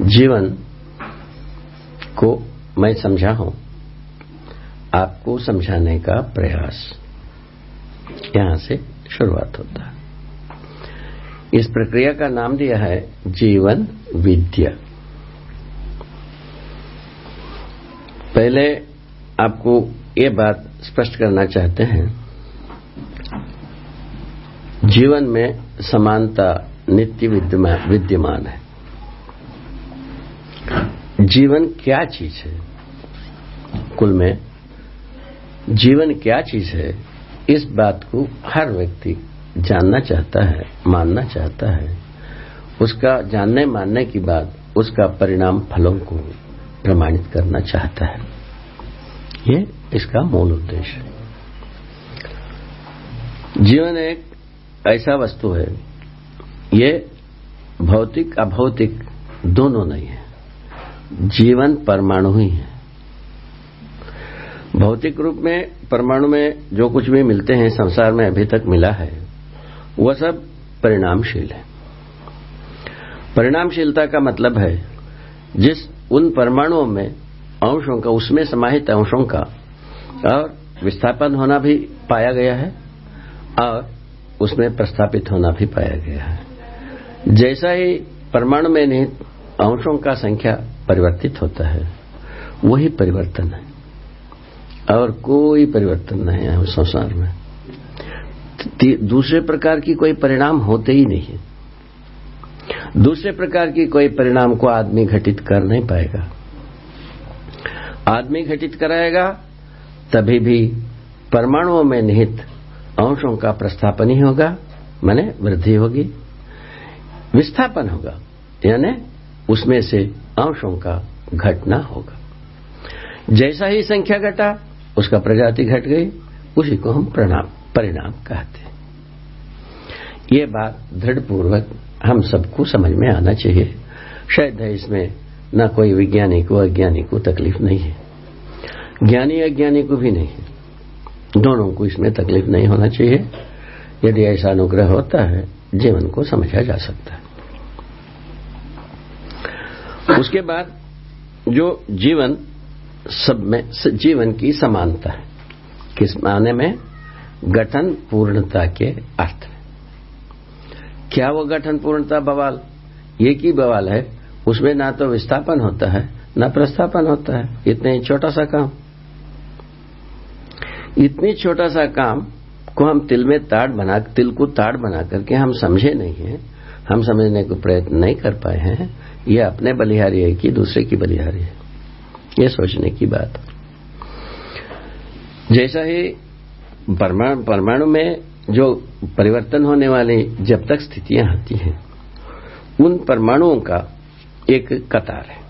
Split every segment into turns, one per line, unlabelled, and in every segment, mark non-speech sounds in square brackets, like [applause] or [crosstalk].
जीवन को मैं समझा हूँ, आपको समझाने का प्रयास यहाँ से शुरुआत होता है। इस प्रक्रिया का नाम दिया है जीवन विद्या। पहले आपको ये बात स्पष्ट करना चाहते हैं, जीवन में समानता नित्य विद्यमान है। जीवन क्या चीज़ है? कुल में जीवन क्या चीज़ है? इस बात को हर व्यक्ति जानना चाहता है, मानना चाहता है। उसका जानने, मानने की बात, उसका परिणाम फलों को प्रमाणित करना चाहता है। ये इसका मूल उद्देश्य है। जीवन एक ऐसा वस्तु है, ये भौतिक, अभौतिक दोनों नहीं है। जीवन परमाणु ही है। भौतिक रूप में, परमाणु में जो कुछ भी मिलते हैं, संसार में अभी तक मिला है, वह सब परिणामशील है। परिणामशीलता का मतलब है, जिस उन परमाणुओं में अंशों का, उसमें समाहित अंशों का और विस्थापन होना भी पाया गया है और उसमें प्रस्थापित होना भी पाया गया है। जैसा ही परमाणु में निहित अंशों का संख्या परिवर्तित होता है। वही परिवर्तन है। और कोई परिवर्तन नहीं है उस संसार में। दूसरे प्रकार की कोई परिणाम होते ही नहीं है। दूसरे प्रकार की कोई परिणाम को आदमी घटित कर नहीं पाएगा। आदमी घटित कराएगा, तभी भी परमाणुओं में निहित अंशों का प्रस्थापन ही होगा, माने वृद्धि होगी। विस्थापन होगा, यानी उसमें से अंशों का घटना होगा। जैसा ही संख्या घटा, उसका प्रजाति घट गई, उसी को हम प्रणाम, परिणाम कहते हैं। ये बात दृढ़ पूर्वक हम सबको समझ में आना चाहिए। शायद है इसमें न कोई वैज्ञानिक को अज्ञानी को तकलीफ़ नहीं है। ज्ञानी अज्ञानी को भी नहीं दोनों को इसमें तकलीफ़ नहीं होना चाहिए। यदि ऐसा अनुग्रह होता है, जीवन को समझा जा सकता है। उसके बाद जो जीवन सब में जीवन की समानता है। किस माने में? गठन पूर्णता के अर्थ में। क्या वो गठन पूर्णता बवाल? ये की बवाल है? उसमें ना तो विस्थापन होता है, ना प्रस्थापन होता है। इतने ही छोटा सा काम। इतनी छोटा सा काम को हम तिल में ताड़ बना, तिल को ताड़ बना करके हम समझे नहीं है। हम समझने को प्रयत्न नहीं कर पाए हैं। ये अपने बलिहारी है कि दूसरे की बलिहारी है। ये सोचने की बात। जैसा ही परमाणु में जो परिवर्तन होने वाली जब तक स्थितियाँ आती हैं, उन परमाणुओं का एक कतार है।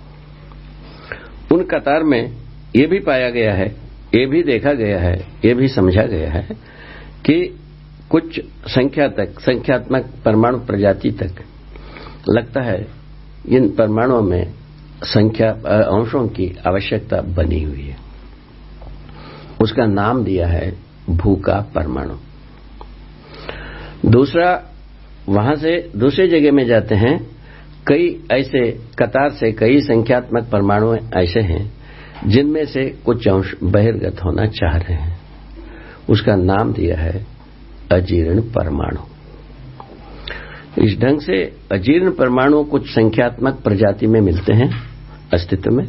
उन कतार में ये भी पाया गया है, ये भी देखा गया है, ये भी समझा गया है कि कुछ संख्या तक संख्यात्मक परमाणु प्रजाति तक लगता है, इन परमाणुओं में संख्या अंशों की आवश्यकता बनी हुई है। उसका नाम दिया है भू का परमाणु। दूसरा, वहाँ से दूसरी जगह में जाते हैं, कई ऐसे कतार से कई संख्यात्मक परमाणु ऐसे हैं, जिनमें से कुछ अंश बहिर्गत होना चाह रहे हैं। उसका नाम दिया है अजीर्ण परमाणु। इस ढंग से अजीर्ण परमाणु कुछ संख्यात्मक प्रजाति में मिलते हैं, अस्तित्व में,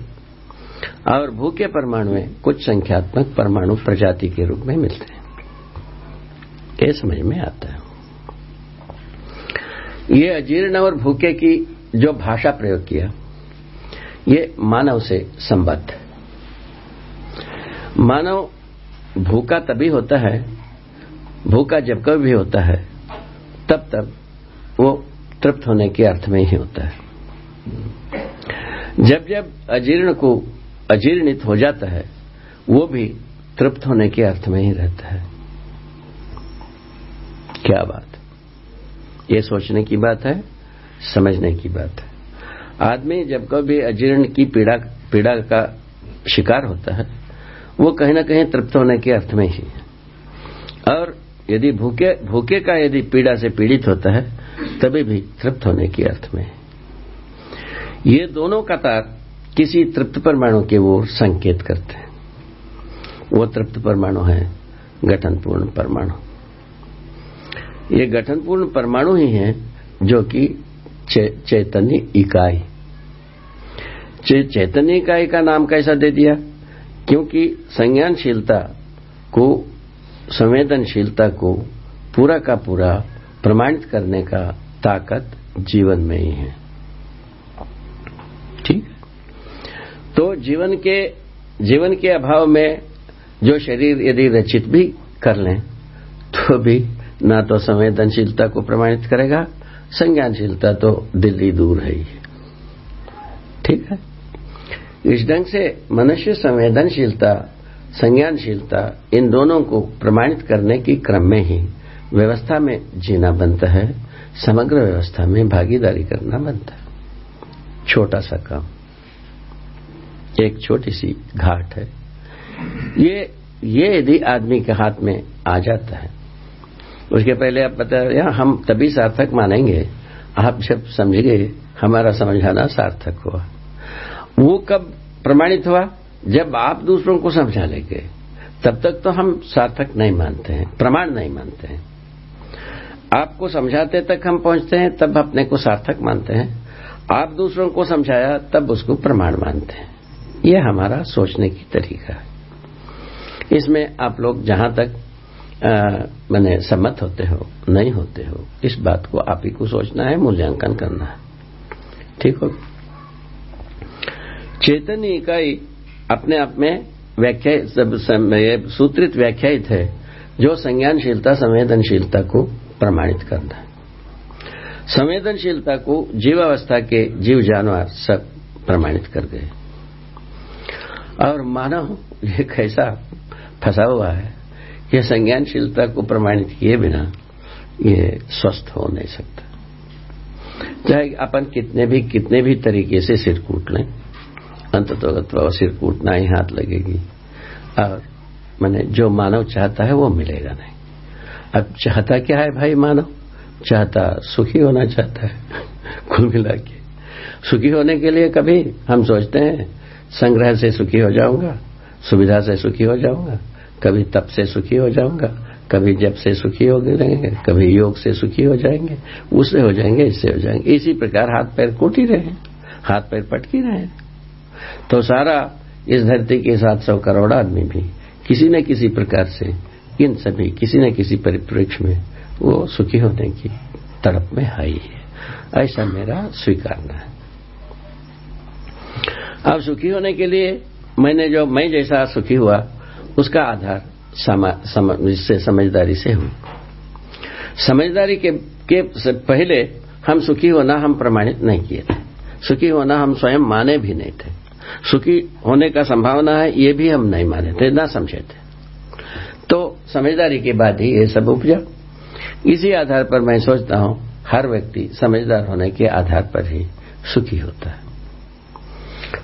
और भूखे परमाणु कुछ संख्यात्मक परमाणु प्रजाति के रूप में मिलते हैं। ये समझ में आता है। ये अजीर्ण और भूखे की जो भाषा प्रयोग किया, ये मानव से संबद्ध मानव भूखा तभी होता है भूखा जब कभी भी होता है, तब तब वो तृप्त होने के अर्थ में ही होता है। जब जब अजीर्ण को अजीर्णित हो जाता है, वो भी तृप्त होने के अर्थ में ही रहता है। क्या बात ये सोचने की बात है, समझने की बात है। आदमी जब कभी अजीर्ण की पीड़ा पीड़ा का शिकार होता है, वो कहीं ना कहीं तृप्त होने के अर्थ में ही है। और यदि भूखे भूखे का यदि पीड़ा से पीड़ित होता है तभी भी तृप्त होने के अर्थ में। ये दोनों कतार किसी तृप्त परमाणु के वो संकेत करते हैं। वो तृप्त परमाणु है गठनपूर्ण परमाणु। ये गठनपूर्ण परमाणु ही है जो कि चैतन्य इकाई। चे, चैतन्य इकाई का नाम कैसा दे दिया? क्योंकि संज्ञानशीलता को संवेदनशीलता को पूरा का पूरा प्रमाणित करने का ताकत जीवन में ही है। ठीक? तो जीवन के जीवन के अभाव में जो शरीर यदि रचित भी कर लें तो भी ना तो संवेदनशीलता को प्रमाणित करेगा, संज्ञानशीलता तो दिल्ली दूर है ही। ठीक है? इस ढंग से मनुष्य संवेदनशीलता संज्ञानशीलता इन दोनों को प्रमाणित करने के क्रम में ही व्यवस्था में जीना बनता है, समग्र व्यवस्था में भागीदारी करना बनता है। छोटा सा काम। एक छोटी सी घाट है। ये ये यदि आदमी के हाथ में आ जाता है, उसके पहले आप बता हम तभी सार्थक मानेंगे। आप जब समझ गए हमारा समझाना सार्थक हुआ। वो कब प्रमाणित हुआ? जब आप दूसरों को समझा लेंगे, तब तक तो हम सार्थक नहीं मानते हैं, प्रमाण नहीं मानते हैं। आपको समझाते तक हम पहुँचते हैं, तब अपने को सार्थक मानते हैं। आप दूसरों को समझाया, तब उसको प्रमाण मानते हैं। यह हमारा सोचने की तरीका है। इसमें आप लोग जहाँ तक मैंने सम्मत होते हो, नहीं होते हो, इस बात को आप ही को सोचना है, मूल्यांकन करना है। ठीक हो चेतन इकाई अपने आप में व्याख्या सूत्रित व्याख्यात है, जो संज्ञानशीलता, संवेदनशीलता को प्रमाणित करना है। संवेदनशीलता को जीवावस्था के जीव जानवर सब प्रमाणित कर गए। और मानव, ये कैसा फंसा हुआ है कि संज्ञानशीलता को प्रमाणित किए बिना ये स्वस्थ हो नहीं सकता। चाहे अपन कितने भी कितने भी तरीके से सिर कूट लें अंततोगत्व सिर कूटना ही हाथ लगेगी। और मैंने जो मानव चाहता है वो मिलेगा नहीं। अब चाहता क्या है भाई मानव? चाहता सुखी होना चाहता है, [laughs] कुल मिला के। सुखी होने के लिए कभी हम सोचते हैं, संग्रह से सुखी हो जाऊँगा, सुविधा से सुखी हो जाऊँगा, कभी तप से सुखी हो जाऊँगा, कभी जब से सुखी हो रहेंगे कभी योग से सुखी हो जाएँगे, उससे हो जाएँगे, इससे हो जाएँगे। इसी प्रकार हाथ पैर कूट ही रहे हाथ पैर पटकी रहे तो सारा इस धरती के सात सौ करोड़ आदमी भी किसी न किसी प्रकार से इन सभी किसी न किसी परिप्रेक्ष्य में वो सुखी होने की तड़प में आई है। ऐसा मेरा स्वीकारना है। अब सुखी होने के लिए मैंने जो मैं जैसा सुखी हुआ उसका आधार सम, समझदारी से हूँ। समझदारी के, के पहले हम सुखी होना हम प्रमाणित नहीं किए थे। सुखी होना हम स्वयं माने भी नहीं थे। सुखी होने का संभावना है, ये भी हम नहीं माने थे ना समझे थे तो समझदारी के बाद ही ये सब उपजा। इसी आधार पर मैं सोचता हूँ, हर व्यक्ति समझदार होने के आधार पर ही सुखी होता है।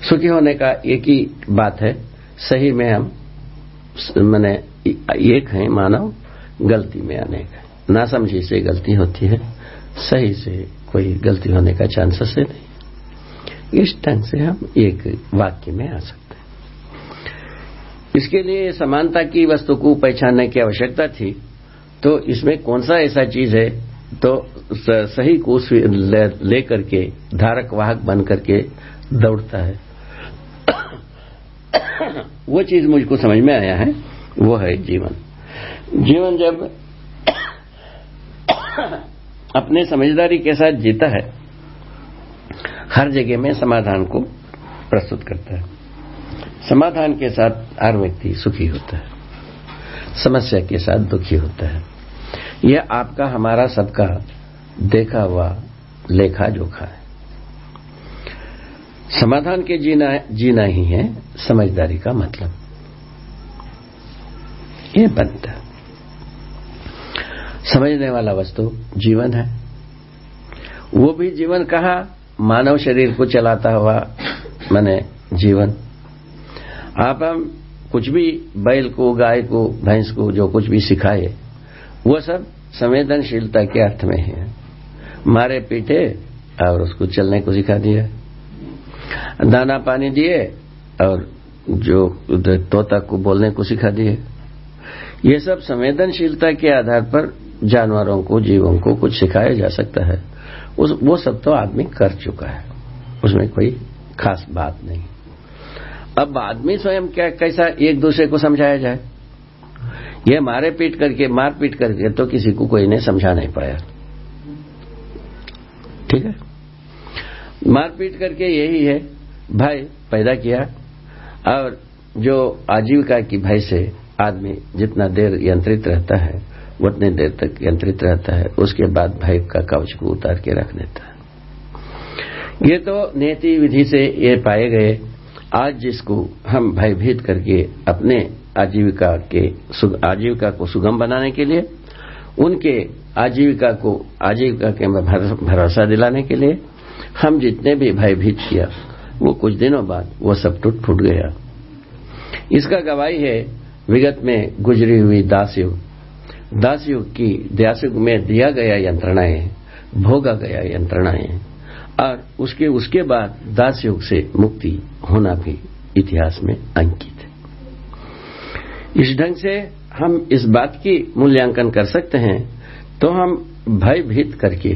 सुखी होने का एक ही बात है, सही में हम मैंने एक है, मानव, गलती में अनेक है। ना समझी से गलती होती है, सही से कोई गलती होने का चांसेस है नहीं। इस ढंग से हम एक वाक्य में आ सकते हैं। इसके लिए समानता की वस्तु को पहचानने की आवश्यकता थी। तो इसमें कौन सा ऐसा चीज़ है? तो सही को लेकर ले के धारक वाहक बन करके दौड़ता है। [coughs] वो चीज़ मुझको समझ में आया है, वो है जीवन। जीवन जब [coughs] अपने समझदारी के साथ जीता है हर जगह में समाधान को प्रस्तुत करता है। समाधान के साथ हर व्यक्ति सुखी होता है। समस्या के साथ दुखी होता है। यह आपका, हमारा सबका देखा हुआ, लेखा जोखा है। समाधान के जीना जीना ही है समझदारी का मतलब। ये बनता समझने वाला वस्तु जीवन है। वो भी जीवन कहा मानव शरीर को चलाता हुआ मैंने जीवन। आप हम कुछ भी बैल को, गाय को, भैंस को, जो कुछ भी सिखाए, वो सब संवेदनशीलता के अर्थ में है मारे पीटे और उसको चलने को सिखा दिया। दाना पानी दिए और जो तोता को बोलने को सिखा दिए। ये सब संवेदनशीलता के आधार पर जानवरों को, जीवों को कुछ सिखाया जा सकता है। उस, वो सब तो आदमी कर चुका है। उसमें कोई खास बात नहीं। अब आदमी स्वयं क्या, कैसा एक दूसरे को समझाया जाए? ये मारे पीट करके, मार पीट करके तो किसी को कोई ने समझा नहीं पाया। ठीक है? मार पीट करके यही है भाई पैदा किया और जो आजीविका की भय से आदमी जितना देर यंत्रित रहता है उतने देर तक यंत्रित रहता है, उसके बाद भाई का कवच को उतार के रख देता है। ये तो नीति विधि से ये पाए गए। आज जिसको हम भयभीत करके अपने आजीविका के आजीविका को सुगम बनाने के लिए, उनके आजीविका को, आजीविका के भरोसा दिलाने के लिए हम जितने भी भयभीत किया, वो कुछ दिनों बाद वो सब टूट फूट गया। इसका गवाही है, विगत में गुजरी हुई दास युग दास युग की दास युग में दिया गया यंत्रणाएँ, भोगा गया यंत्रणाएँ, और उसके उसके बाद दास युग से मुक्ति होना भी इतिहास में अंकित है। इस ढंग से हम इस बात की मूल्यांकन कर सकते हैं तो हम भयभीत करके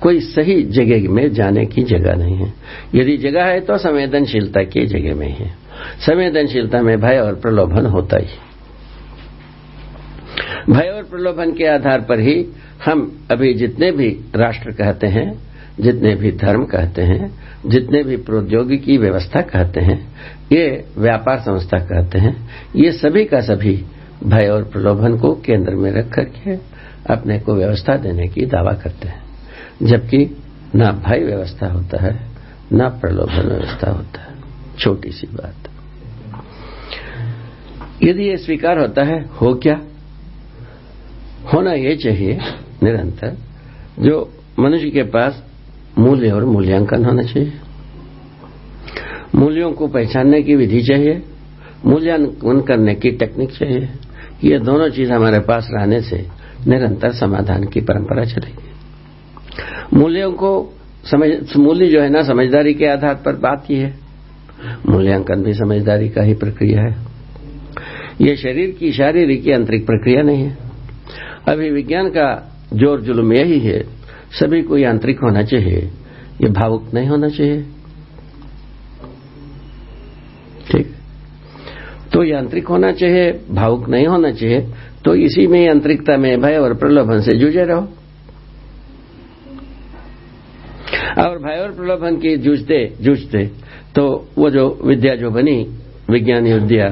कोई सही जगह में जाने की जगह नहीं है। यदि जगह है तो संवेदनशीलता की जगह में है। संवेदनशीलता में भय और प्रलोभन होता ही। भय और प्रलोभन के आधार पर ही हम अभी जितने भी राष्ट्र कहते हैं, जितने भी धर्म कहते हैं, जितने भी प्रौद्योगिकी व्यवस्था कहते हैं, ये व्यापार संस्था कहते हैं, ये सभी का सभी भय और प्रलोभन को केंद्र में रख करके अपने को व्यवस्था देने की दावा करते हैं। जबकि न भय व्यवस्था होता है, न प्रलोभन व्यवस्था होता है। छोटी सी बात। यदि ये स्वीकार होता है, हो क्या? होना ये चाहिए, निरंतर, जो मनुष्य के पास मूल्य और मूल्यांकन होना चाहिए। मूल्यों को पहचानने की विधि चाहिए, मूल्यांकन करने की टेक्निक चाहिए। ये दोनों चीज़ हमारे पास रहने से निरंतर समाधान की परंपरा चलेगी। मूल्यों को समझ, मूल्य जो है ना, समझदारी के आधार पर बात की है। मूल्यांकन भी समझदारी का ही प्रक्रिया है। ये शरीर की, शारीरिक की आंतरिक प्रक्रिया नहीं है। अभी विज्ञान का ज़ोर जुलूम यही है, सभी को यांत्रिक होना चाहिए। ये भावुक नहीं होना चाहिए। ठीक? तो यांत्रिक होना चाहिए, भावुक नहीं होना चाहिए तो इसी में यांत्रिकता में भय और प्रलोभन से जूझे रहो। और भय और प्रलोभन की जूझते जूझते तो वो जो विद्या जो बनी, विज्ञान विद्या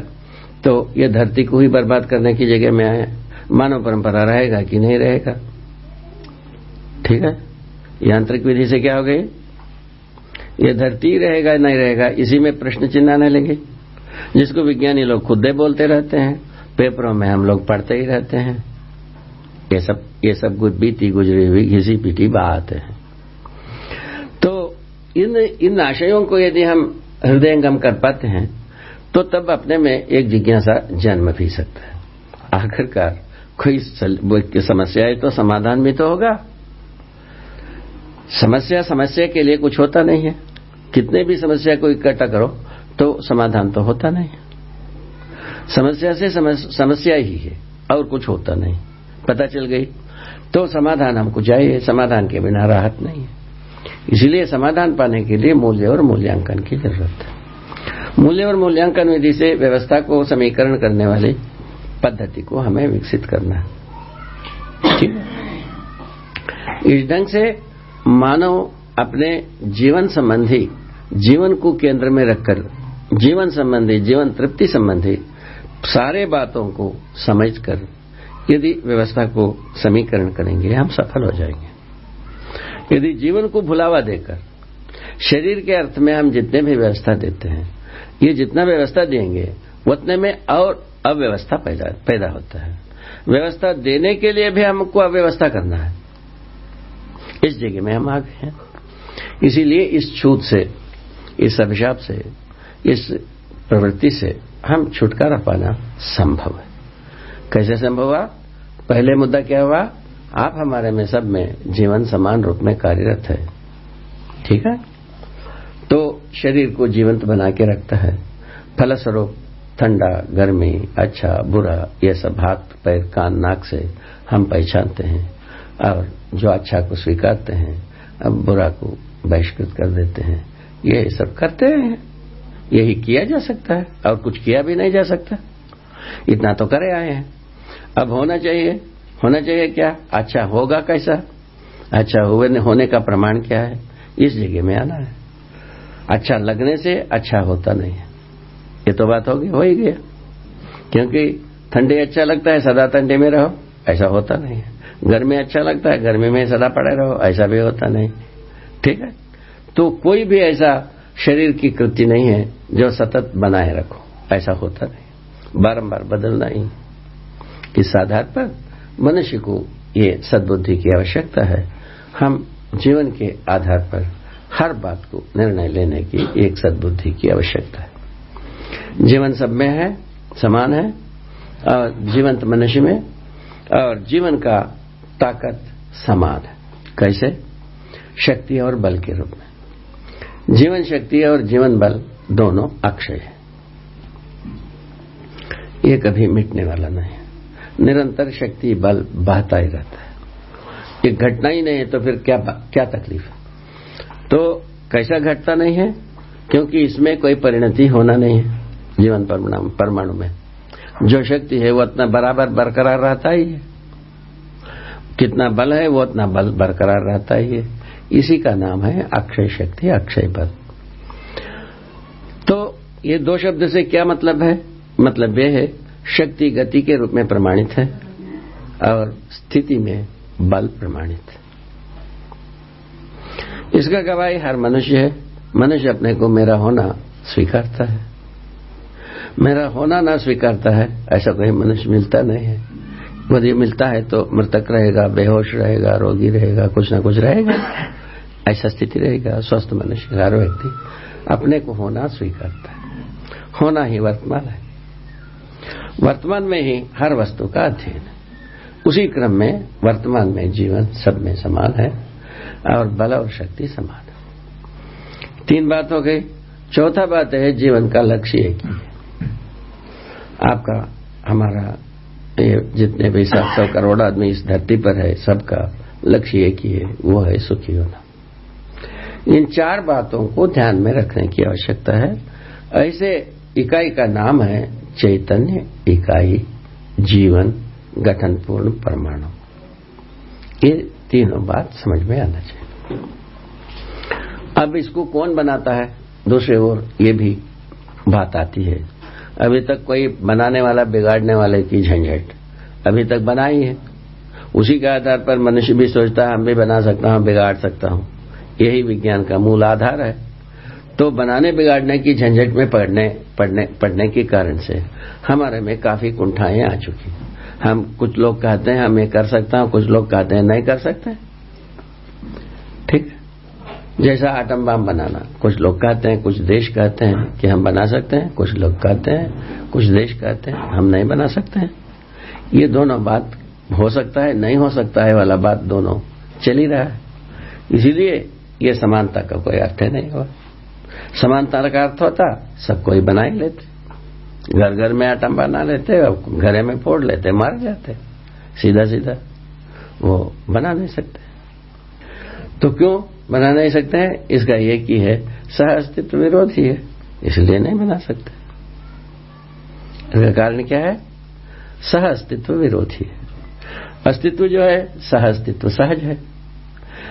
तो ये धरती को ही बर्बाद करने की जगह में आया। मानव परंपरा रहेगा कि नहीं रहेगा? ठीक है? यांत्रिक विधि से क्या हो गई? ये धरती रहेगा, नहीं रहेगा, इसी में प्रश्न चिन्ह आने लगे। जिसको विज्ञानी लोग खुदे बोलते रहते हैं, पेपरों में हम लोग पढ़ते ही रहते हैं। ये सब ये सब कुछ बीती गुजरी हुई घिसी पीटी बात है। तो इन इन आशयों को यदि हम हृदयंगम कर पाते हैं तो तब अपने में एक जिज्ञासा जन्म भी सकता है। आखिरकार कोई समस्या है तो समाधान भी तो होगा। समस्या समस्या के लिए कुछ होता नहीं है। कितने भी समस्या को इकट्ठा करो तो समाधान तो होता नहीं। समस्या से समस्या ही है, और कुछ होता नहीं। पता चल गई? तो समाधान हमको चाहिए, समाधान के बिना राहत नहीं है। इसलिए समाधान पाने के लिए मूल्य और मूल्यांकन की ज़रूरत है। मूल्य और मूल्यांकन विधि से व्यवस्था को समीकरण करने वाली पद्धति को हमें विकसित करना ठीक इस ढंग से मानव अपने जीवन संबंधी, जीवन को केंद्र में रखकर, जीवन संबंधी, जीवन तृप्ति संबंधी सारे बातों को समझकर यदि व्यवस्था को समीकरण करेंगे, हम सफल हो जाएँगे। यदि जीवन को भुलावा देकर, शरीर के अर्थ में हम जितने भी व्यवस्था देते हैं, ये जितना व्यवस्था देंगे, उतने में और अव्यवस्था पैदा पैदा होता है। व्यवस्था देने के लिए भी हमको अव्यवस्था करना है। इस जगह में हम आ गए हैं। इसीलिए इस छूत से, इस अभिशाप से, इस प्रवृत्ति से हम छुटकारा पाना संभव है। कैसे संभव हुआ? पहले मुद्दा क्या हुआ? आप हमारे में सब में जीवन समान रूप में कार्यरत है। ठीक है? तो शरीर को जीवंत बना के रखता है। फलस्वरूप ठंडा, गर्मी अच्छा बुरा, ये सब हाथ, पैर, कान, नाक से हम पहचानते हैं और जो अच्छा को स्वीकारते हैं, अब बुरा को बहिष्कृत कर देते हैं। ये सब करते हैं। यही किया जा सकता है और कुछ किया भी नहीं जा सकता। इतना तो करे आए हैं। अब होना चाहिए। होना चाहिए क्या? अच्छा होगा कैसा? अच्छा हुए होने का प्रमाण क्या है? इस जगह में आना है। अच्छा लगने से अच्छा होता नहीं है। ये तो बात होगी, हो ही गया। क्योंकि ठंडे अच्छा लगता है, सदा ठंडे में रहो, ऐसा होता नहीं है। गर्मी अच्छा लगता है गर्मी में सदा पड़े रहो, ऐसा भी होता नहीं। ठीक है? तो कोई भी ऐसा शरीर की कृति नहीं है, जो सतत बनाए रखो, ऐसा होता नहीं। बारंबार बदलना ही। इस आधार पर? मनुष्य को ये सद्बुद्धि की आवश्यकता है। हम जीवन के आधार पर हर बात को निर्णय लेने की एक सद्बुद्धि की आवश्यकता है। जीवन सब में है, समान है, और जीवंत मनुष्य में, और जीवन का ताकत समान है। कैसे? शक्ति और बल के रूप में। जीवन शक्ति और जीवन बल दोनों अक्षय है। ये कभी मिटने वाला नहीं है। निरंतर शक्ति, बल बहता ही रहता है। ये घटना ही नहीं है तो फिर क्या क्या तकलीफ़ है? तो कैसा घटता नहीं है? क्योंकि इसमें कोई परिणति होना नहीं है। जीवन परमाणु में। जो शक्ति है, वो उतना बराबर बरकरार रहता ही है। कितना बल है, वो उतना बल बरकरार रहता ही है। इसी का नाम है अक्षय शक्ति, अक्षय बल। तो ये दो शब्द से क्या मतलब है? मतलब ये है, शक्ति गति के रूप में प्रमाणित है और स्थिति में बल प्रमाणित है। इसका गवाही हर मनुष्य है। मनुष्य अपने को मेरा होना स्वीकारता है। मेरा होना ना स्वीकारता है, ऐसा कोई मनुष्य मिलता नहीं है। यदि मिलता है तो मृतक रहेगा, बेहोश रहेगा, रोगी रहेगा, कुछ ना कुछ रहेगा। ऐसा स्थिति रहेगा, स्वस्थ मनुष्य, हर व्यक्ति अपने को होना स्वीकारता है। होना ही वर्तमान है। वर्तमान में ही हर वस्तु का अध्ययन है। उसी क्रम में वर्तमान में जीवन सब में समान है और बल और शक्ति समान है। तीन बात हो गई। चौथा बात है, जीवन का लक्ष्य एक ही है। आपका, हमारा, ये जितने भी सात सौ करोड़ आदमी इस धरती पर है, सबका लक्ष्य एक ही है, वो है सुखी होना। इन चार बातों को ध्यान में रखने की आवश्यकता है। ऐसे इकाई का नाम है चैतन्य इकाई जीवन गठनपूर्ण परमाणु। ये तीनों बात समझ में आना चाहिए। अब इसको कौन बनाता है? दूसरे ओर ये भी बात आती है। अभी तक कोई बनाने वाला, बिगाड़ने वाले की झंझट अभी तक बनाई है उसी के आधार पर मनुष्य भी सोचता है, हम भी बना सकता हूँ बिगाड़ सकता हूँ। यही विज्ञान का मूल आधार है। तो बनाने, बिगाड़ने की झंझट में पढ़ने पढ़ने पढ़ने के कारण से हमारे में काफ़ी कुंठाएँ आ चुकी हम कुछ लोग कहते हैं, हम ये कर सकता हूँ, कुछ लोग कहते हैं, नहीं कर सकते। ठीक जैसा आटम बम बनाना। कुछ लोग कहते हैं, कुछ देश कहते हैं कि हम बना सकते हैं, कुछ लोग कहते हैं, कुछ देश कहते हैं, हम नहीं बना सकते हैं। ये दोनों बात हो सकता है, नहीं हो सकता है वाला बात दोनों चल ही रहा है। इसीलिए ये समानता का कोई अर्थ नहीं हुआ। समानता का अर्थ होता, सब कोई बना ही लेते। घर घर में आटम बना लेते घरे में फोड़ लेते, मार जाते। सीधा सीधा वो बना नहीं सकते। तो क्यों? बना नहीं सकते हैं इसका एक ही है, सह अस्तित्व विरोधी है, इसलिए नहीं बना सकते। इसका कारण क्या है? सह अस्तित्व विरोधी है। अस्तित्व जो है, सह अस्तित्व सहज है।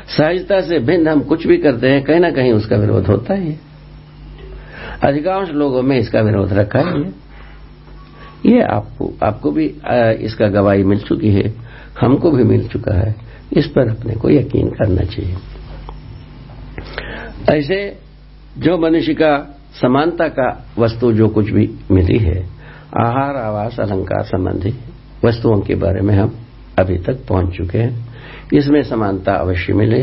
सहजता से भिन्न हम कुछ भी करते हैं, कहीं ना कहीं उसका विरोध होता ही है। अधिकांश लोगों में इसका विरोध रखा ही है। ये आपको आपको भी इसका गवाही मिल चुकी है, हमको भी मिल चुका है। इस पर अपने को यकीन करना चाहिए। ऐसे जो मनुष्य का समानता का वस्तु जो कुछ भी मिली है, आहार, आवास, अलंकार संबंधी वस्तुओं के बारे में हम अभी तक पहुँच चुके हैं। इसमें समानता अवश्य मिले।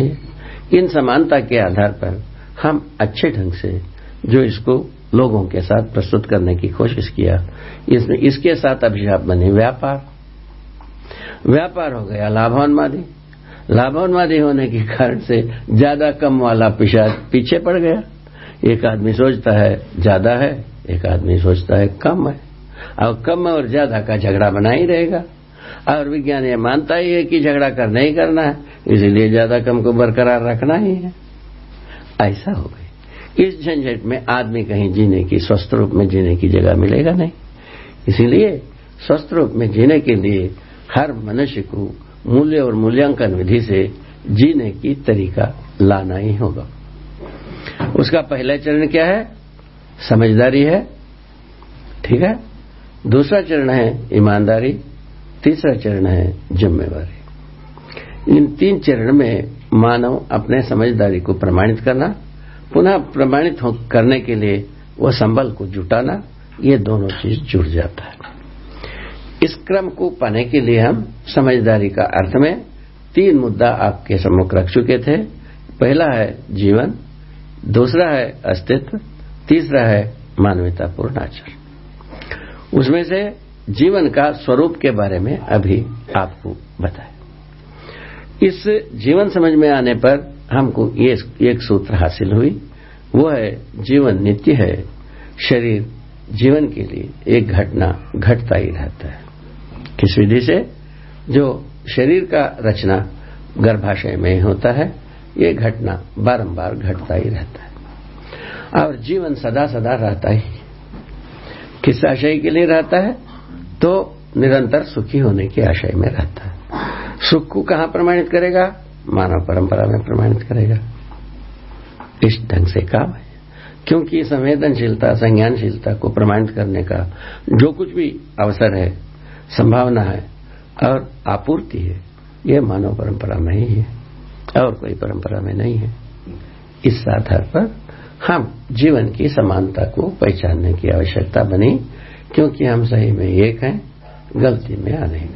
इन समानता के आधार पर हम अच्छे ढंग से जो इसको लोगों के साथ प्रस्तुत करने की कोशिश किया, इसमें, इसके साथ अभिशाप बने व्यापार। व्यापार हो गया लाभान्वादी लाभान्वादी होने के कारण से ज़्यादा कम वाला पिछा पीछे पड़ गया। एक आदमी सोचता है, ज़्यादा है, एक आदमी सोचता है कम है। और कम और ज़्यादा का झगड़ा बना ही रहेगा। और विज्ञान ये मानता ही है कि झगड़ा करना ही करना है, इसीलिए ज़्यादा कम को बरकरार रखना ही है। ऐसा हो गई इस झंझट में आदमी कहीं जीने की, स्वस्थ रूप में जीने की जगह मिलेगा नहीं। इसीलिए स्वस्थ रूप में जीने के लिए हर मनुष्य को मूल्य और मूल्यांकन विधि से जीने की तरीका लाना ही होगा। उसका पहला चरण क्या है? समझदारी है। ठीक है? दूसरा चरण है ईमानदारी। तीसरा चरण है जिम्मेवारी। इन तीन चरण में मानव अपने समझदारी को प्रमाणित करना, पुनः प्रमाणित करने के लिए वह संबल को जुटाना, ये दोनों चीज़ जुड़ जाता है। इस क्रम को पाने के लिए हम समझदारी का अर्थ में तीन मुद्दा आपके सम्मुख रख चुके थे। पहला है जीवन, दूसरा है अस्तित्व, तीसरा है मानवतापूर्ण आचरण। उसमें से जीवन का स्वरूप के बारे में अभी आपको बताया इस जीवन समझ में आने पर हमको ये एक सूत्र हासिल हुई। वो है, जीवन नित्य है। शरीर जीवन के लिए एक घटना घटता ही रहता है। किस विधि से? जो शरीर का रचना गर्भाशय में होता है, ये घटना बारंबार घटता ही रहता है। और जीवन सदा सदा रहता ही। किस आशय के लिए रहता है? तो निरंतर सुखी होने के आशय में रहता है। सुख को कहाँ प्रमाणित करेगा? मानव परंपरा में प्रमाणित करेगा। इस ढंग से काम है। क्योंकि संवेदनशीलता, संज्ञानशीलता को प्रमाणित करने का जो कुछ भी अवसर है संभावना है और आपूर्ति है। यह मानव परंपरा में ही है और कोई परंपरा में नहीं है। इस आधार पर हम जीवन की समानता को पहचानने की आवश्यकता बनी, क्योंकि हम सही में एक हैं, गलती में आने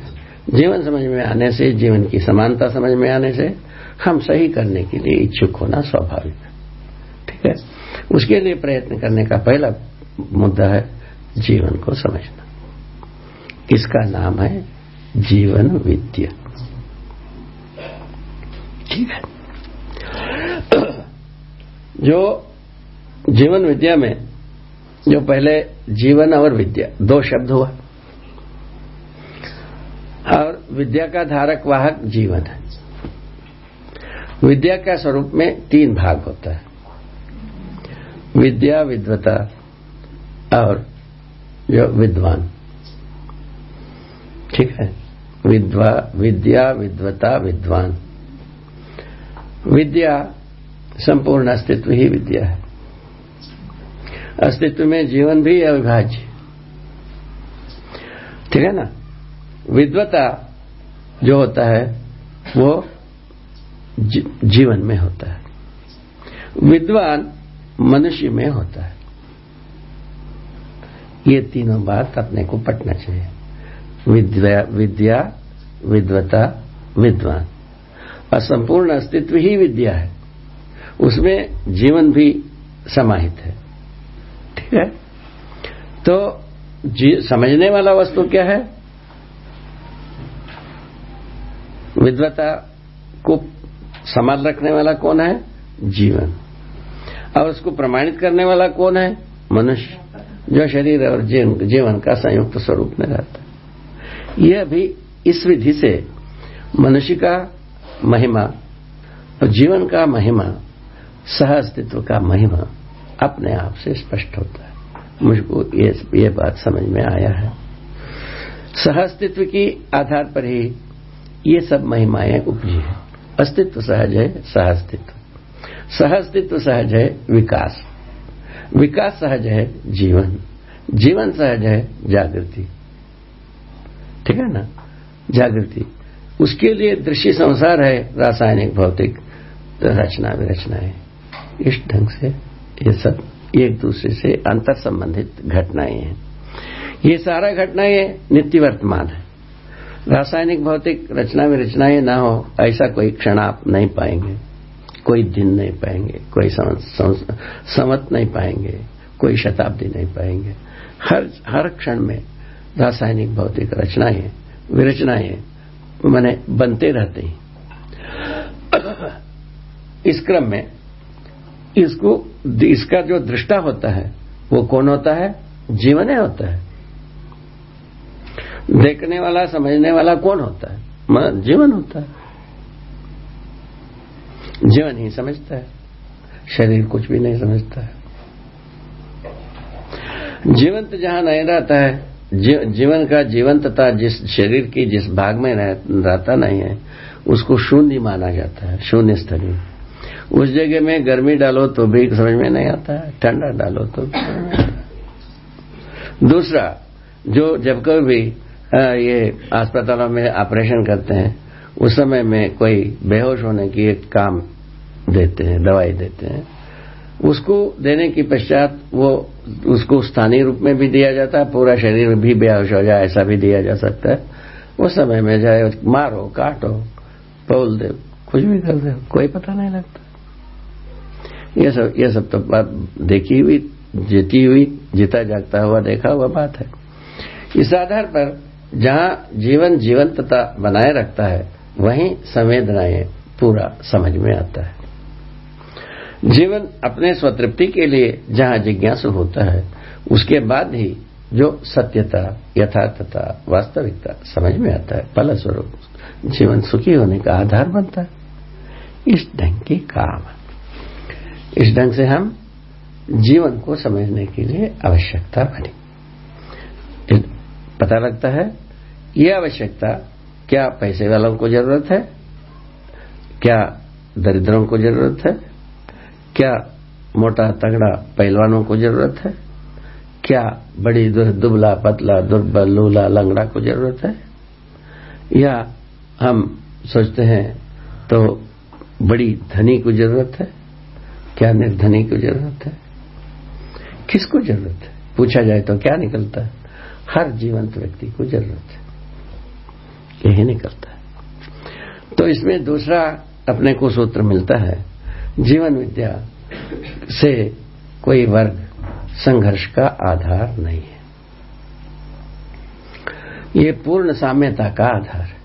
जीवन समझ में आने से, जीवन की समानता समझ में आने से हम सही करने के लिए इच्छुक होना स्वाभाविक है। ठीक है? उसके लिए प्रयत्न करने का पहला मुद्दा है जीवन को समझना। इसका नाम है? जीवन विद्या। ठीक है। जो जीवन विद्या में, जो पहले जीवन और विद्या, दो शब्द हुआ। और विद्या का धारक वाहक जीवन है। विद्या का स्वरूप में तीन भाग होता है। विद्या विद्वता और जो विद्वान। ठीक है? विद्वा, विद्या, विद्वता, विद्वान। विद्या संपूर्ण अस्तित्व ही विद्या है। अस्तित्व में जीवन भी अविभाज्य ठीक है ना? विद्वता जो होता है, वो जीवन में होता है। विद्वान मनुष्य में होता है। ये तीनों बात अपने को पटना चाहिए। विद्या विद्या, विद्वता, विद्वान। और संपूर्ण अस्तित्व ही विद्या है। उसमें जीवन भी समाहित है। ठीक है? तो समझने वाला वस्तु क्या है? विद्वता को संभाल रखने वाला कौन है? जीवन। और उसको प्रमाणित करने वाला कौन है? मनुष्य, जो शरीर और जीवन का संयुक्त स्वरूप में रहता है। यह भी इस विधि से मनुष्य का महिमा और जीवन का महिमा सह अस्तित्व का महिमा अपने आप से स्पष्ट होता है। मुझको ये, ये बात समझ में आया है। सह अस्तित्व की आधार पर ही ये सब महिमाएँ उपजी है। अस्तित्व सहज है सह अस्तित्व सह अस्तित्व सहज है विकास। विकास सहज है जीवन। जीवन सहज है जागृति। ठीक है ना? जागृति। उसके लिए दृश्य संसार है, रासायनिक, भौतिक तो रचना विरचना है। इस ढंग से ये सब एक दूसरे से अंतर संबंधित घटनाएँ हैं। ये सारा घटनाएँ नित्य वर्तमान है। रासायनिक, भौतिक, रचना विरचनाएँ ना हो, ऐसा कोई क्षण आप नहीं पाएँगे। कोई दिन नहीं पाएँगे, कोई समत नहीं पाएँगे, कोई शताब्दी नहीं पाएँगे। हर हर क्षण में रासायनिक भौतिक रचनाएँ, विरचनाएँ, मैंने बनते रहते हैं। इस क्रम में इसको, इसका जो दृष्टा होता है, वो कौन होता है? जीवन होता है। देखने वाला, समझने वाला कौन होता है? जीवन होता है। जीवन ही समझता है। शरीर कुछ भी नहीं समझता है। जीवंत जहाँ नहीं रहता है जीवन का जीवन तथा जिस शरीर की जिस भाग में रहता नहीं है, उसको शून्य माना जाता है, शून्य स्थली। उस जगह में गर्मी डालो तो भी समझ में नहीं आता है, ठंडा डालो तो दूसरा, जो जब कभी भी ये अस्पतालों में ऑपरेशन करते हैं, उस समय में कोई बेहोश होने की एक काम देते हैं, दवाई देते हैं, उसको देने के पश्चात वो उसको स्थानीय रूप में भी दिया जाता है, पूरा शरीर भी बेहोश हो जाए, ऐसा भी दिया जा सकता है। उस समय में चाहे मारो, काटो, बोल दे, कुछ भी कर दे, कोई पता नहीं लगता। ये सब ये सब तो बात देखी हुई, जीती हुई, जीता जागता हुआ देखा हुआ बात है। इस आधार पर जहाँ जीवन जीवंतता बनाए रखता है, वहीं संवेदनाएँ पूरा समझ में आता है। जीवन अपने स्वतृप्ति के लिए जहाँ जिज्ञासु होता है, उसके बाद ही जो सत्यता, यथार्थता, वास्तविकता समझ में आता है, फलस्वरूप, जीवन सुखी होने का आधार बनता है। इस ढंग की काम इस ढंग से हम जीवन को समझने के लिए आवश्यकता बनी। पता लगता है यह आवश्यकता क्या पैसे वालों को ज़रूरत है? क्या दरिद्रों को ज़रूरत है? क्या मोटा तगड़ा पहलवानों को ज़रूरत है? क्या बड़ी दुबला पतला दुर्बल लूला लंगड़ा को ज़रूरत है? या हम सोचते हैं तो बड़ी धनी को ज़रूरत है? क्या निर्धनी को ज़रूरत है? किसको ज़रूरत है? पूछा जाए तो क्या निकलता है? हर जीवंत व्यक्ति को ज़रूरत है। यही निकलता है। तो इसमें दूसरा अपने को सूत्र मिलता है जीवन विद्या से कोई वर्ग संघर्ष का आधार नहीं है। ये पूर्ण साम्यता का आधार है।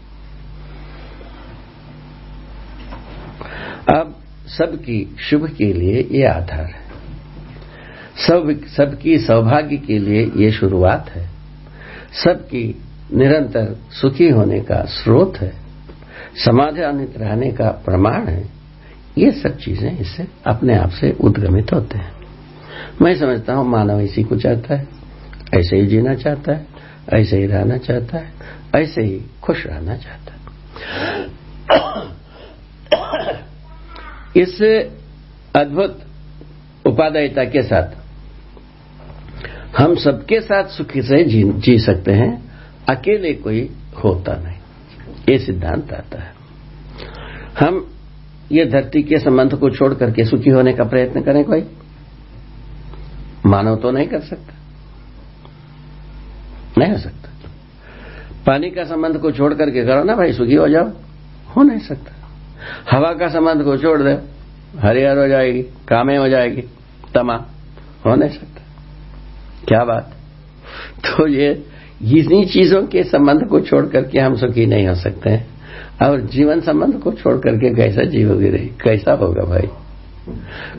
अब सबकी शुभ के लिए ये आधार है। सब, सबकी सौभाग्य के लिए ये शुरुआत है। सबकी निरंतर सुखी होने का स्रोत है। समाधानित रहने का प्रमाण है। ये सब चीज़ें इससे अपने आप से उद्गमित होते हैं। मैं समझता हूँ मानव इसी को चाहता है ऐसे ही जीना चाहता है ऐसे ही रहना चाहता है ऐसे ही खुश रहना चाहता है। इस अद्भुत उपादायता के साथ हम सबके साथ सुखी से जी, जी सकते हैं अकेले कोई होता नहीं। ये सिद्धांत आता है। हम ये धरती के संबंध को छोड़ करके सुखी होने का प्रयत्न करें कोई। मानव तो नहीं कर सकता। नहीं हो सकता। पानी का संबंध को छोड़ करके करो ना भाई, सुखी हो जाओ। हो नहीं सकता। हवा का संबंध को छोड़ दे। हरियर हो जाएगी, कामे हो जाएगी, तमा। हो नहीं सकता। क्या बात। तो ये, इन्हीं चीज़ों के संबंध को छोड़ करके हम सुखी नहीं हो सकते हैं। और जीवन संबंध को छोड़ करके कैसा जीवोगे रही? कैसा होगा भाई?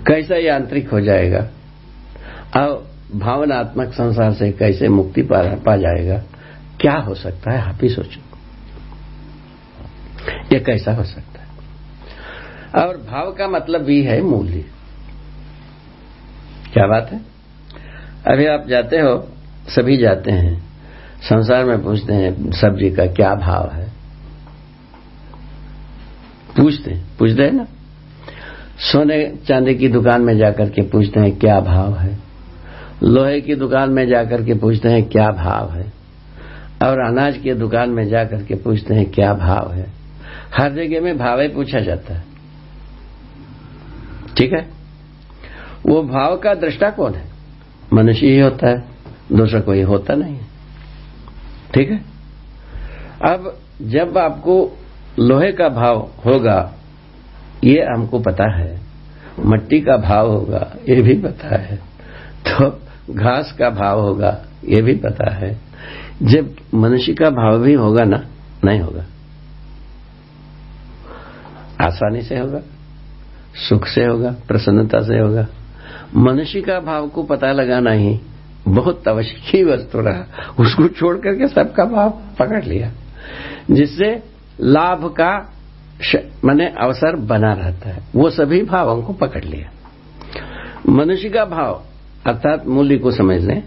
कैसा यांत्रिक हो जाएगा? और भावनात्मक संसार से कैसे मुक्ति पा, पा जाएगा? क्या हो सकता है? आप ही सोचो। ये कैसा हो सकता है? और भाव का मतलब भी है मूल्य। क्या बात है? अभी आप जाते हो सभी जाते हैं। संसार में पूछते हैं सब्ज़ी का क्या भाव है? पूछते हैं पूछते हैं ना। सोने चांदी की दुकान में जाकर के पूछते हैं, क्या भाव है? लोहे की दुकान में जाकर के पूछते हैं, क्या भाव है? और अनाज की दुकान में जाकर के पूछते हैं, क्या भाव है? हर जगह में भाव ही पूछा जाता है। ठीक है? वो भाव का दृष्टा कौन है? मनुष्य ही होता है, दूसरा कोई होता नहीं है। ठीक है? अब जब आपको लोहे का भाव होगा, ये हमको पता है। मट्टी का भाव होगा, ये भी पता है। तो घास का भाव होगा, ये भी पता है। जब मनुष्य का भाव भी होगा ना, नहीं होगा। आसानी से होगा, सुख से होगा, प्रसन्नता से होगा। मनुष्य का भाव को पता लगाना ही बहुत आवश्यक वस्तु रहा। उसको छोड़ करके सबका भाव पकड़ लिया। जिससे लाभ का मैंने अवसर बना रहता है। वो सभी भावों को पकड़ लिया। मनुष्य का भाव, अर्थात मूल्य को समझ लें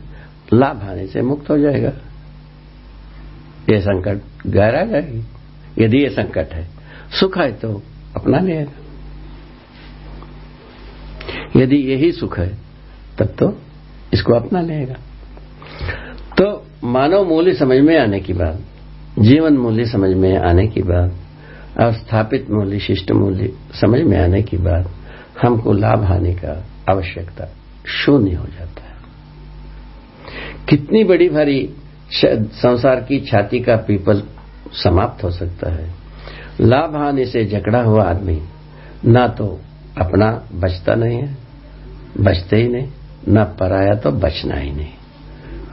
लाभ आने से मुक्त हो जाएगा। ये संकट गहरा जाएगी यदि ये संकट है, सुख है तो अपना लेगा यदि यही सुख है, तब तो इसको अपना लेगा तो मानव मूल्य समझ में आने की बात जीवन मूल्य समझ में आने की बात और स्थापित मूल्य, शिष्ट मूल्य समझ में आने की बात, हमको लाभ हानि का आवश्यकता शून्य हो जाता है। कितनी बड़ी भारी संसार की छाती का पीपल समाप्त हो सकता है। लाभ हानि से जकड़ा हुआ आदमी ना तो अपना बचता नहीं है, बचते ही नहीं, न पराया तो बचना ही नहीं।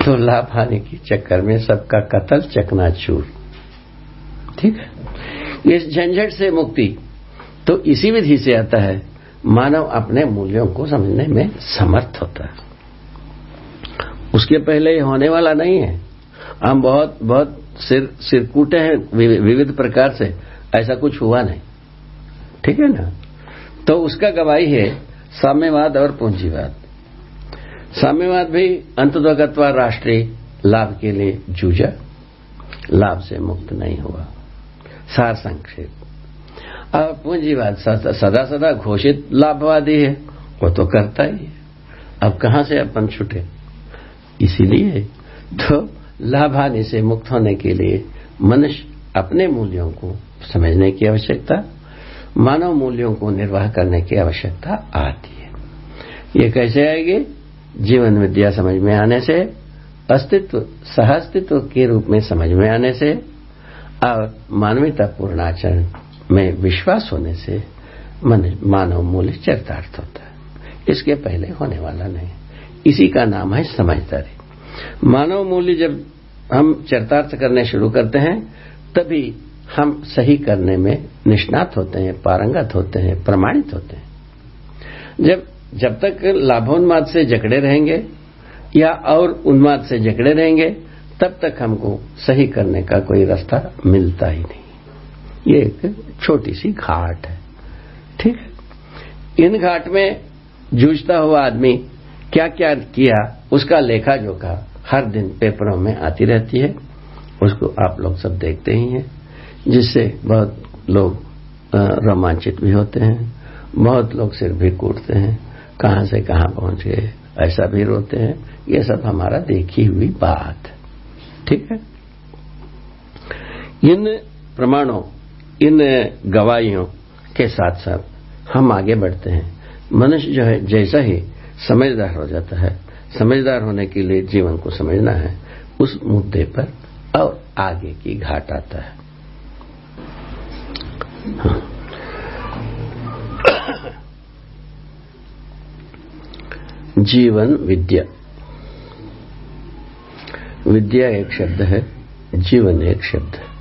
तो लाभ हानि के चक्कर में सबका कतल, चकनाचूर। ठीक है? इस झंझट से मुक्ति तो इसी विधि से आता है। मानव अपने मूल्यों को समझने में समर्थ होता है। उसके पहले ये होने वाला नहीं है। हम बहुत बहुत सिर सिर कूटे हैं विविध प्रकार से। ऐसा कुछ हुआ नहीं। ठीक है ना? तो उसका गवाही है साम्यवाद और पूंजीवाद। साम्यवाद भी अंतगतवा राष्ट्रीय लाभ के लिए जूझा। लाभ से मुक्त नहीं हुआ। सार संक्षेप। और पूंजीवाद सदा सदा घोषित लाभवादी है। वो तो करता ही है। अब कहाँ से अपन छूटे? इसीलिए तो लाभ हानि से मुक्त होने के लिए मनुष्य अपने मूल्यों को समझने की आवश्यकता, मानव मूल्यों को निर्वाह करने की आवश्यकता आती है। ये कैसे आएगी? जीवन विद्या समझ में आने से, अस्तित्व, सहअस्तित्व के रूप में समझ में आने से, और मानवीयतापूर्ण आचरण में विश्वास होने से मानव मूल्य चरितार्थ होता है। इसके पहले होने वाला नहीं। इसी का नाम है समझदारी। मानव मूल्य जब हम चरितार्थ करने शुरू करते हैं, तभी हम सही करने में निष्णात होते हैं, पारंगत होते हैं, प्रमाणित होते हैं। जब जब तक लाभोन्माद से जकड़े रहेंगे या और उन्माद से जकड़े रहेंगे, तब तक हमको सही करने का कोई रास्ता मिलता ही नहीं। ये एक छोटी सी घाट है। ठीक है? इन घाट में जूझता हुआ आदमी क्या क्या किया उसका लेखा जोखा हर दिन पेपरों में आती रहती है। उसको आप लोग सब देखते ही हैं, जिससे बहुत लोग रोमांचित भी होते हैं, बहुत लोग सिर भी कूटते हैं। कहाँ से कहाँ पहुँच गए? ऐसा भी रोते हैं। ये सब हमारा देखी हुई बात। ठीक है? इन प्रमाणों, इन गवाहियों के साथ साथ हम आगे बढ़ते हैं। मनुष्य जो है, जैसा ही समझदार हो जाता है, समझदार होने के लिए जीवन को समझना है, उस मुद्दे पर और आगे की घाट आता है। हाँ। जीवन विद्या। विद्या एक शब्द है, जीवन एक शब्द है।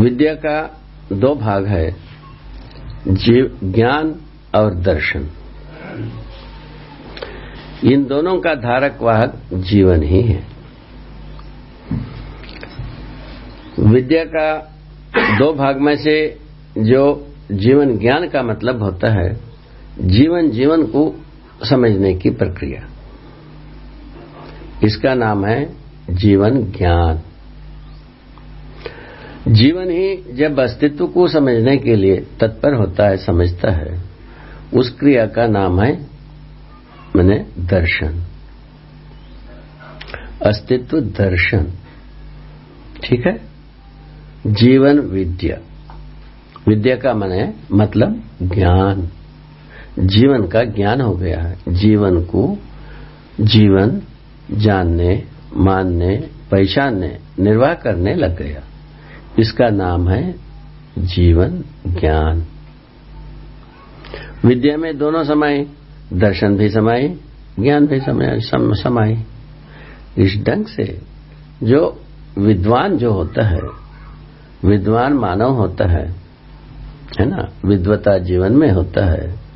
विद्या का दो भाग है, जीव, ज्ञान और दर्शन। इन दोनों का धारक वाहक जीवन ही है। विद्या का दो भाग में से जो जीवन ज्ञान का मतलब होता है जीवन जीवन को समझने की प्रक्रिया। इसका नाम है जीवन ज्ञान। जीवन ही जब अस्तित्व को समझने के लिए तत्पर होता है, समझता है, उस क्रिया का नाम है, मैंने दर्शन। अस्तित्व दर्शन। ठीक है? जीवन विद्या। विद्या का मन मतलब ज्ञान। जीवन का ज्ञान हो गया है। जीवन को जीवन जानने, मानने, पहचानने, निर्वाह करने लग गया। इसका नाम है जीवन ज्ञान। विद्या में दोनों समाये दर्शन भी समाये ज्ञान भी समाये इस ढंग से जो विद्वान जो होता है, विद्वान मानव होता है है ना? विद्वता जीवन में होता है।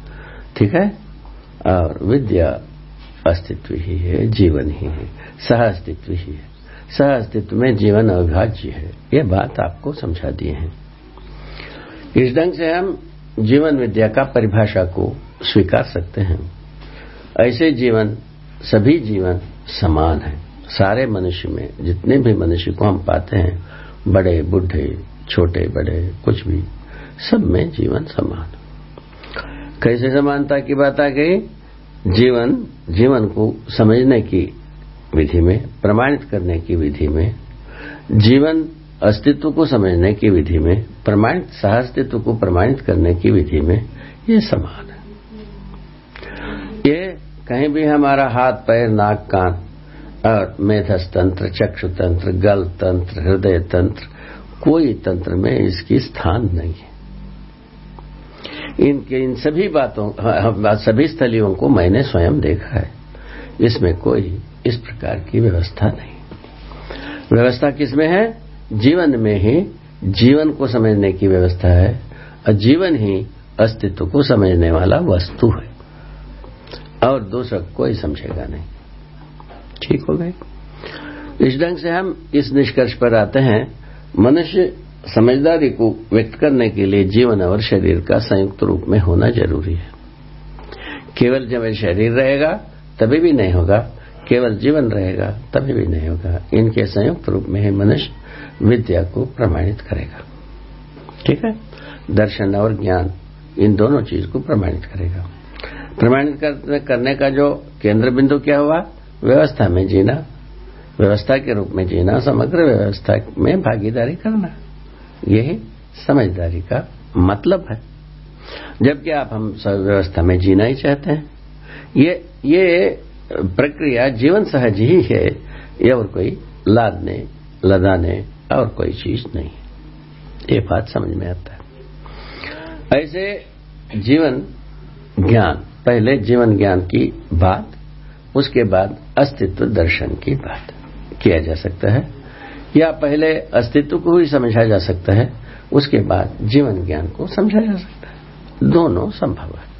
ठीक है और विद्या अस्तित्व ही है, जीवन ही है सह अस्तित्व ही है। सह अस्तित्व में जीवन अविभाज्य है। यह बात आपको समझा दिए हैं। इस ढंग से हम जीवन विद्या का परिभाषा को स्वीकार सकते हैं। ऐसे जीवन, सभी जीवन समान है। सारे मनुष्य में, जितने भी मनुष्य को हम पाते हैं, बड़े, बुढ़े, छोटे, बड़े, कुछ भी, सब में जीवन समान कैसे समानता की बात आ गई? जीवन जीवन को समझने की विधि में, प्रमाणित करने की विधि में, जीवन अस्तित्व को समझने की विधि में, प्रमाणित, सहअस्तित्व को प्रमाणित करने की विधि में, ये समान है। ये कहीं भी हमारा हाथ, पैर, नाक, कान, और मेधस तंत्र, चक्षु तंत्र, गल तंत्र, हृदय तंत्र, कोई तंत्र में इसकी स्थान नहीं है। इनके, इन सभी बातों सभी स्थलियों को मैंने स्वयं देखा है। इसमें कोई इस प्रकार की व्यवस्था नहीं। व्यवस्था किसमें है? जीवन में ही जीवन को समझने की व्यवस्था है और जीवन ही अस्तित्व को समझने वाला वस्तु है। और दूसरा कोई समझेगा नहीं। ठीक हो गए इस ढंग से हम इस निष्कर्ष पर आते हैं। मनुष्य समझदारी को व्यक्त करने के लिए जीवन और शरीर का संयुक्त रूप में होना ज़रूरी है। केवल जब शरीर रहेगा, तभी भी नहीं होगा। केवल जीवन रहेगा, तभी भी नहीं होगा। इनके संयुक्त रूप में ही मनुष्य विद्या को प्रमाणित करेगा। ठीक है? दर्शन और ज्ञान, इन दोनों चीज़ को प्रमाणित करेगा। प्रमाणित करने का जो केंद्र बिंदु क्या हुआ? व्यवस्था में जीना। व्यवस्था के रूप में जीना, समग्र व्यवस्था में भागीदारी करना। यही समझदारी का मतलब है। जबकि आप हम व्यवस्था में जीना ही चाहते हैं। ये ये प्रक्रिया जीवन सहज ही है, ये और कोई लादने, लदाने और कोई चीज़ नहीं। ये बात समझ में आता है। ऐसे जीवन ज्ञान, पहले जीवन ज्ञान की बात, उसके बाद अस्तित्व दर्शन की बात किया जा सकता है। या पहले अस्तित्व को ही समझा जा सकता है, उसके बाद जीवन ज्ञान को समझा जा सकता है। दोनों संभव है।